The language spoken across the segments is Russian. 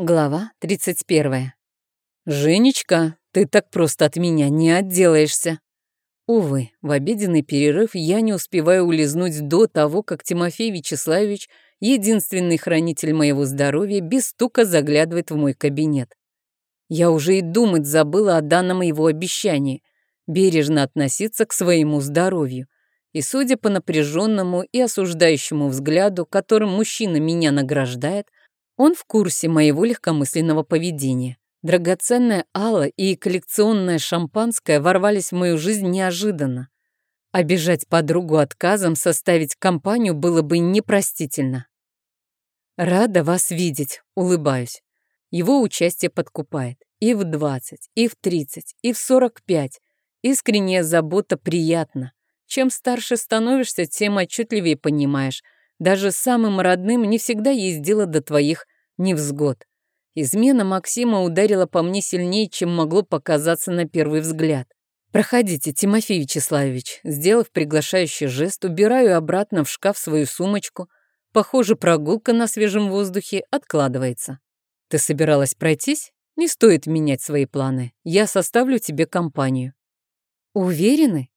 Глава 31. «Женечка, ты так просто от меня не отделаешься». Увы, в обеденный перерыв я не успеваю улизнуть до того, как Тимофей Вячеславович, единственный хранитель моего здоровья, без стука заглядывает в мой кабинет. Я уже и думать забыла о данном его обещании – бережно относиться к своему здоровью. И судя по напряженному и осуждающему взгляду, которым мужчина меня награждает, он в курсе моего легкомысленного поведения. Драгоценная Алла и коллекционное шампанское ворвались в мою жизнь неожиданно. Обижать подругу отказом составить компанию было бы непростительно. «Рада вас видеть», — улыбаюсь. Его участие подкупает. И в 20, и в 30, и в 45. Искренняя забота приятна. Чем старше становишься, тем отчетливее понимаешь — даже самым родным не всегда есть дело до твоих невзгод. Измена Максима ударила по мне сильнее, чем могло показаться на первый взгляд. «Проходите, Тимофей Вячеславович». Сделав приглашающий жест, убираю обратно в шкаф свою сумочку. Похоже, прогулка на свежем воздухе откладывается. «Ты собиралась пройтись? Не стоит менять свои планы. Я составлю тебе компанию». «Уверены?»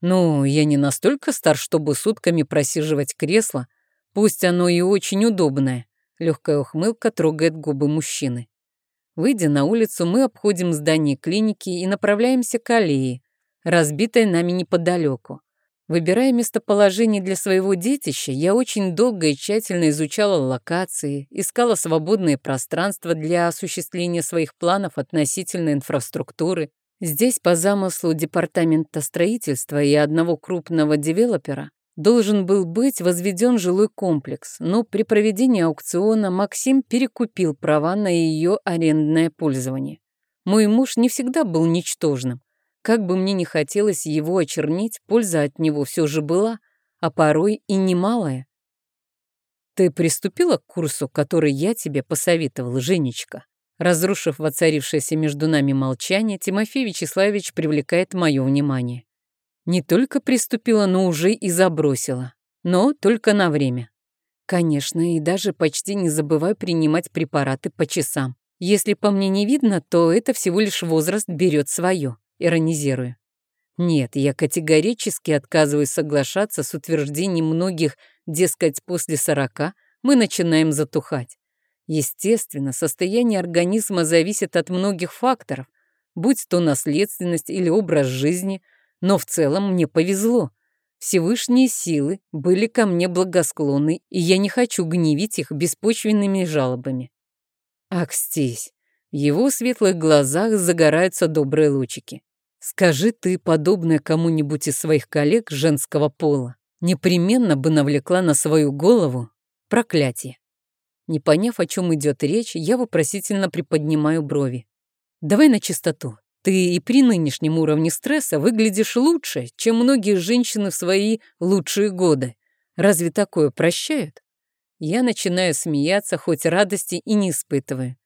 «Ну, я не настолько стар, чтобы сутками просиживать кресло, Пусть оно и очень удобное. Легкая ухмылка трогает губы мужчины. Выйдя на улицу, мы обходим здание клиники и направляемся к аллее, разбитой нами неподалеку. Выбирая местоположение для своего детища, я очень долго и тщательно изучала локации, искала свободное пространство для осуществления своих планов относительно инфраструктуры. Здесь, по замыслу Департамента строительства и одного крупного девелопера, должен был быть возведен жилой комплекс, но при проведении аукциона Максим перекупил права на ее арендное пользование. Мой муж не всегда был ничтожным. Как бы мне ни хотелось его очернить, польза от него все же была, а порой и немалая. Ты приступила к курсу, который я тебе посоветовал, Женечка? Разрушив воцарившееся между нами молчание, Тимофей Вячеславович привлекает мое внимание. Не только приступила, но уже и забросила. Но только на время. Конечно, и даже почти не забывай принимать препараты по часам. Если по мне не видно, то это всего лишь возраст берет свое, иронизирую. Нет, я категорически отказываюсь соглашаться с утверждением многих, дескать, после сорока мы начинаем затухать. Естественно, состояние организма зависит от многих факторов, будь то наследственность или образ жизни – но в целом мне повезло. Всевышние силы были ко мне благосклонны, и я не хочу гневить их беспочвенными жалобами. Акстись. В его светлых глазах загораются добрые лучики. Скажи ты подобное кому-нибудь из своих коллег женского пола, непременно бы навлекла на свою голову проклятие. Не поняв, о чем идет речь, я вопросительно приподнимаю брови. Давай на чистоту. Ты и при нынешнем уровне стресса выглядишь лучше, чем многие женщины в свои лучшие годы. Разве такое прощают? Я начинаю смеяться, хоть радости и не испытываю.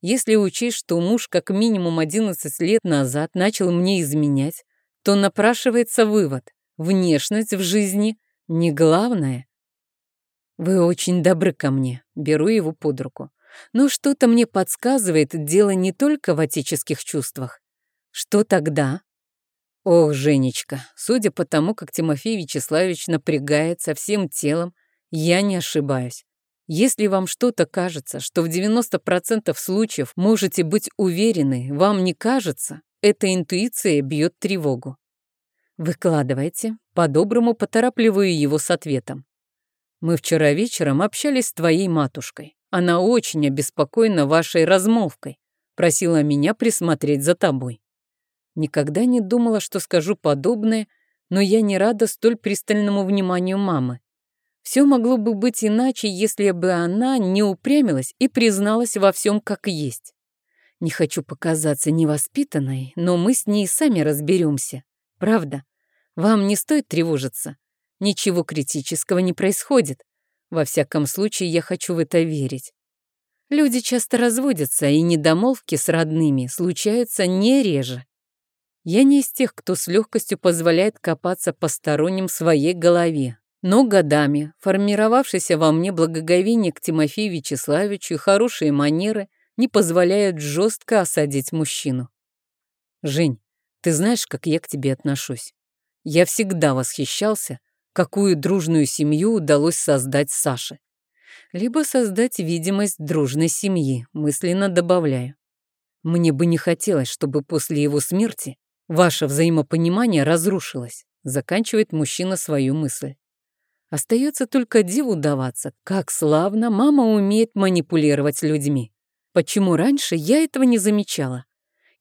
Если учесть, что муж как минимум 11 лет назад начал мне изменять, то напрашивается вывод. Внешность в жизни не главное. Вы очень добры ко мне. Беру его под руку. Но что-то мне подсказывает, дело не только в отеческих чувствах. Что тогда? Ох, Женечка, судя по тому, как Тимофей Вячеславович напрягается всем телом, я не ошибаюсь. Если вам что-то кажется, что в 90% случаев можете быть уверены, вам не кажется, эта интуиция бьет тревогу. Выкладывайте, по-доброму поторапливаю его с ответом. Мы вчера вечером общались с твоей матушкой. Она очень обеспокоена вашей размолвкой. Просила меня присмотреть за тобой. Никогда не думала, что скажу подобное, но я не рада столь пристальному вниманию мамы. Все могло бы быть иначе, если бы она не упрямилась и призналась во всем как есть. Не хочу показаться невоспитанной, но мы с ней сами разберемся. Правда? Вам не стоит тревожиться. Ничего критического не происходит. Во всяком случае, я хочу в это верить. Люди часто разводятся, и недомолвки с родными случаются не реже. Я не из тех, кто с легкостью позволяет копаться посторонним в своей голове. Но годами формировавшееся во мне благоговение к Тимофею Вячеславовичу и хорошие манеры не позволяют жестко осадить мужчину. «Жень, ты знаешь, как я к тебе отношусь? Я всегда восхищался, какую дружную семью удалось создать Саше. Либо создать видимость дружной семьи, мысленно добавляю. Мне бы не хотелось, чтобы после его смерти ваше взаимопонимание разрушилось, заканчивает мужчина свою мысль. Остается только диву даваться, как славно мама умеет манипулировать людьми. Почему раньше я этого не замечала?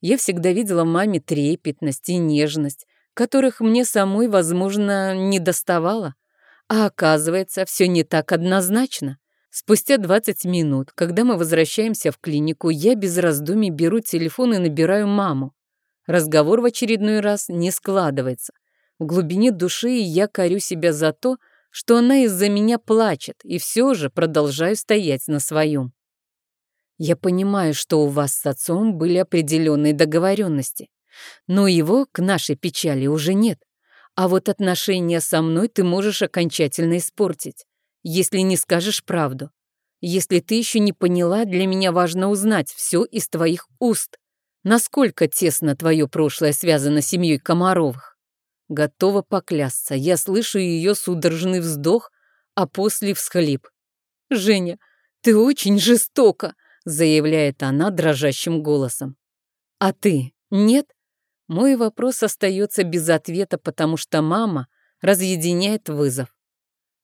Я всегда видела в маме трепетность и нежность, которых мне самой, возможно, не доставало. А оказывается, все не так однозначно. Спустя 20 минут, когда мы возвращаемся в клинику, я без раздумий беру телефон и набираю маму. Разговор в очередной раз не складывается. В глубине души я корю себя за то, что она из-за меня плачет, и все же продолжаю стоять на своем. Я понимаю, что у вас с отцом были определенные договоренности, но его к нашей печали уже нет. А вот отношения со мной ты можешь окончательно испортить, если не скажешь правду. Если ты еще не поняла, для меня важно узнать все из твоих уст. Насколько тесно твое прошлое связано с семьей Комаровых? Готова поклясться. Я слышу ее судорожный вздох, а после всхлип. «Женя, ты очень жестока!» заявляет она дрожащим голосом. «А ты нет?» Мой вопрос остается без ответа, потому что мама разъединяет вызов.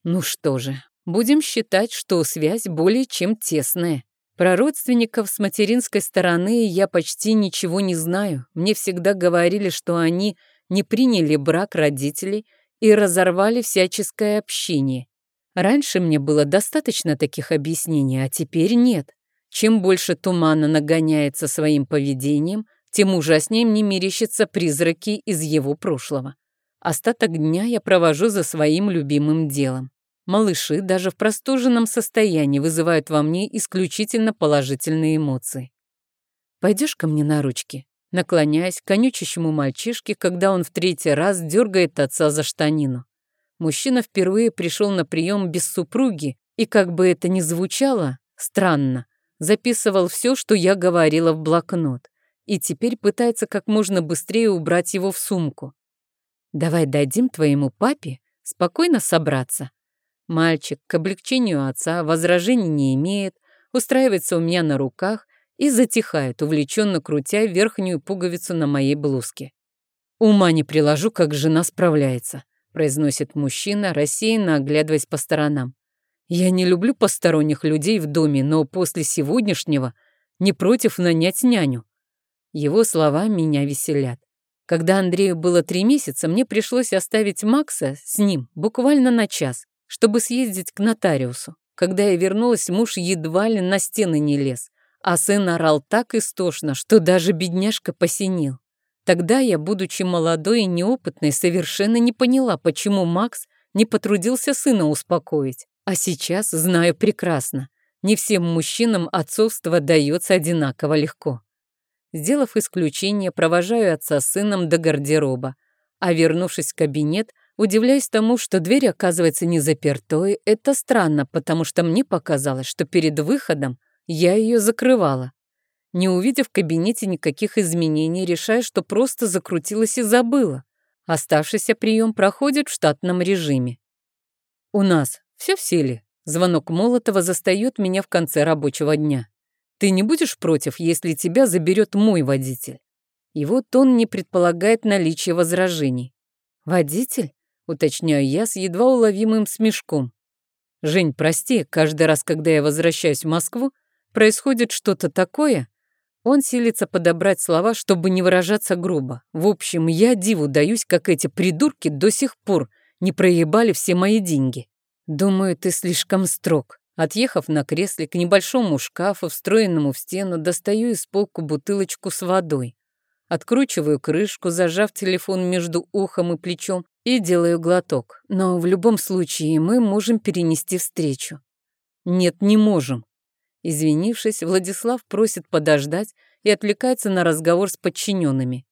Ну что же, будем считать, что связь более чем тесная. Про родственников с материнской стороны я почти ничего не знаю. Мне всегда говорили, что они не приняли брак родителей и разорвали всяческое общение. Раньше мне было достаточно таких объяснений, а теперь нет. Чем больше тумана нагоняется своим поведением, тем ужаснее мне мерещатся призраки из его прошлого. Остаток дня я провожу за своим любимым делом. Малыши даже в простуженном состоянии вызывают во мне исключительно положительные эмоции. «Пойдешь ко мне на ручки?» наклоняясь к конючащему мальчишке, когда он в третий раз дергает отца за штанину. Мужчина впервые пришел на прием без супруги, и, как бы это ни звучало, странно, записывал все, что я говорила в блокнот, и теперь пытается как можно быстрее убрать его в сумку. «Давай дадим твоему папе спокойно собраться». Мальчик к облегчению отца возражений не имеет, устраивается у меня на руках и затихает, увлеченно крутя верхнюю пуговицу на моей блузке. «Ума не приложу, как жена справляется», произносит мужчина, рассеянно оглядываясь по сторонам. «Я не люблю посторонних людей в доме, но после сегодняшнего не против нанять няню». Его слова меня веселят. Когда Андрею было три месяца, мне пришлось оставить Макса с ним буквально на час, чтобы съездить к нотариусу. Когда я вернулась, муж едва ли на стены не лез а сын орал так истошно, что даже бедняжка посинел. Тогда я, будучи молодой и неопытной, совершенно не поняла, почему Макс не потрудился сына успокоить. А сейчас знаю прекрасно, не всем мужчинам отцовство дается одинаково легко. Сделав исключение, провожаю отца с сыном до гардероба, а вернувшись в кабинет, удивляюсь тому, что дверь оказывается не запертой. Это странно, потому что мне показалось, что перед выходом я ее закрывала. Не увидев в кабинете никаких изменений, решая, что просто закрутилась и забыла. Оставшийся прием проходит в штатном режиме. У нас все в силе. Звонок Молотова застает меня в конце рабочего дня. Ты не будешь против, если тебя заберет мой водитель? И вот он не предполагает наличие возражений. Водитель? Уточняю я с едва уловимым смешком. Жень, прости, каждый раз, когда я возвращаюсь в Москву, Происходит что-то такое? Он силится подобрать слова, чтобы не выражаться грубо. В общем, я диву даюсь, как эти придурки до сих пор не проебали все мои деньги. Думаю, ты слишком строг. Отъехав на кресле к небольшому шкафу, встроенному в стену, достаю из полку бутылочку с водой. Откручиваю крышку, зажав телефон между ухом и плечом, и делаю глоток. Но в любом случае мы можем перенести встречу. Нет, не можем. Извинившись, Владислав просит подождать и отвлекается на разговор с подчиненными.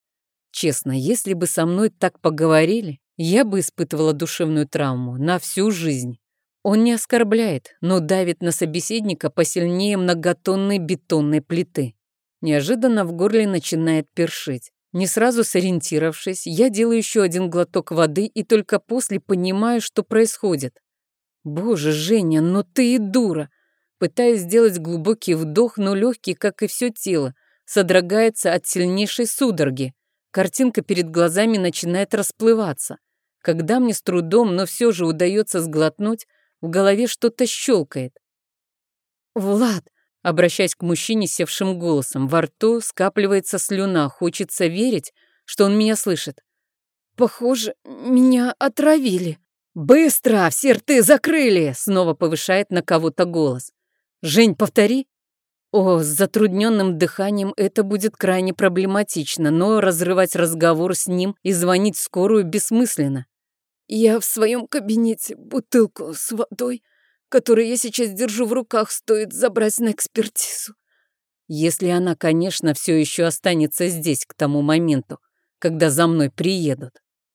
Честно, если бы со мной так поговорили, я бы испытывала душевную травму на всю жизнь. Он не оскорбляет, но давит на собеседника посильнее многотонной бетонной плиты. Неожиданно в горле начинает першить. Не сразу сориентировавшись, я делаю еще один глоток воды и только после понимаю, что происходит. Боже, Женя, ну ты и дура. Пытаюсь сделать глубокий вдох, но легкий, как и все тело, содрогается от сильнейшей судороги. Картинка перед глазами начинает расплываться. Когда мне с трудом, но все же удается сглотнуть, в голове что-то щелкает. «Влад!» Обращаясь к мужчине севшим голосом, во рту скапливается слюна, хочется верить, что он меня слышит. «Похоже, меня отравили». «Быстро! Все рты закрыли!» Снова повышает на кого-то голос. «Жень, повтори». О, с затрудненным дыханием это будет крайне проблематично, но разрывать разговор с ним и звонить в скорую бессмысленно. Я в своем кабинете бутылку с водой, которую я сейчас держу в руках, стоит забрать на экспертизу. Если она, конечно, все еще останется здесь к тому моменту, когда за мной приедут.